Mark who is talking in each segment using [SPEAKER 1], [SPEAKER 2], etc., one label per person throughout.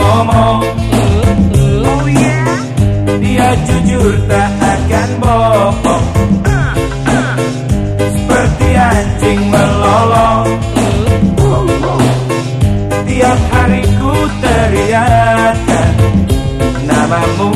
[SPEAKER 1] ngomong. Oh yeah Dia jujur tak akan bohong. Seperti anjing melolong. Tiap hari ku teriakkan Namamu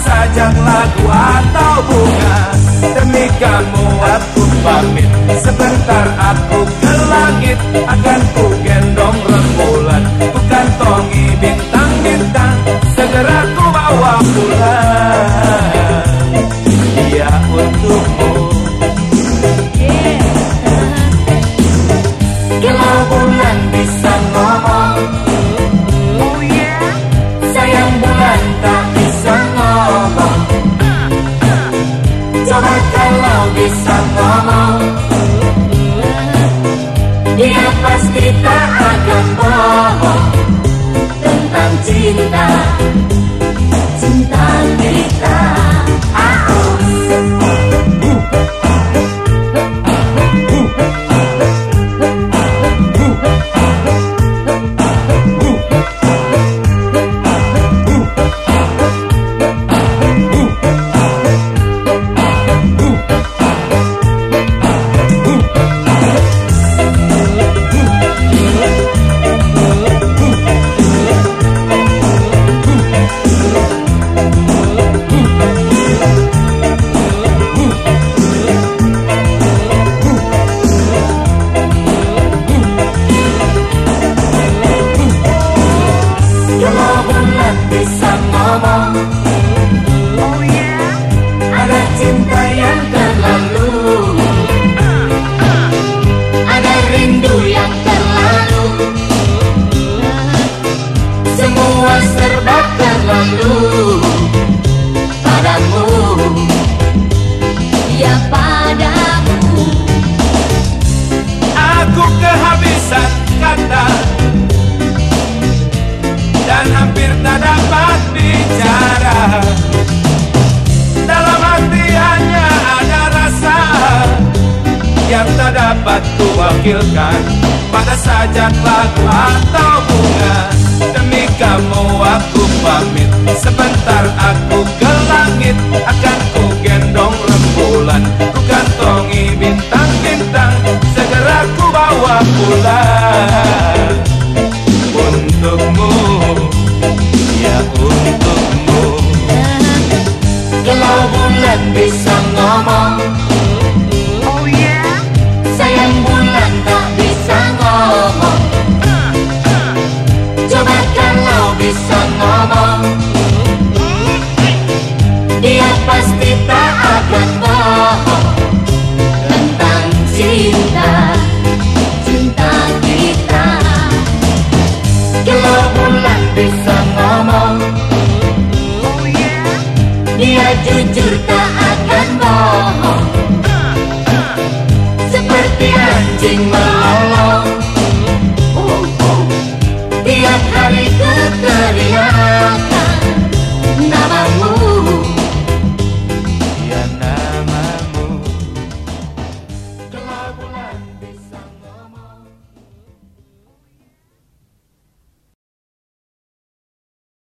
[SPEAKER 1] Mana saja lagu atau bunga. Demi kamu aku pamit. Sebentar aku ke langit Akan ku tak akan bohong Tentang cinta.
[SPEAKER 2] Cinta kita
[SPEAKER 1] Yang tak dapat kuwakilkan. Pada sajak lagu atau bunga Demi kamu aku pamit. Sebentar aku ke langit Akan ku gendong rembulan. Ku kantongi bintang-bintang Segera ku bawa pulang. Untukmu Ya untukmu. Kalau bulan bisa ngomong
[SPEAKER 2] cinta Cinta kita.
[SPEAKER 1] Kalau bulan bisa ngomong Oh yeah
[SPEAKER 2] Dia jujur tak akan bohong.
[SPEAKER 1] Seperti anjing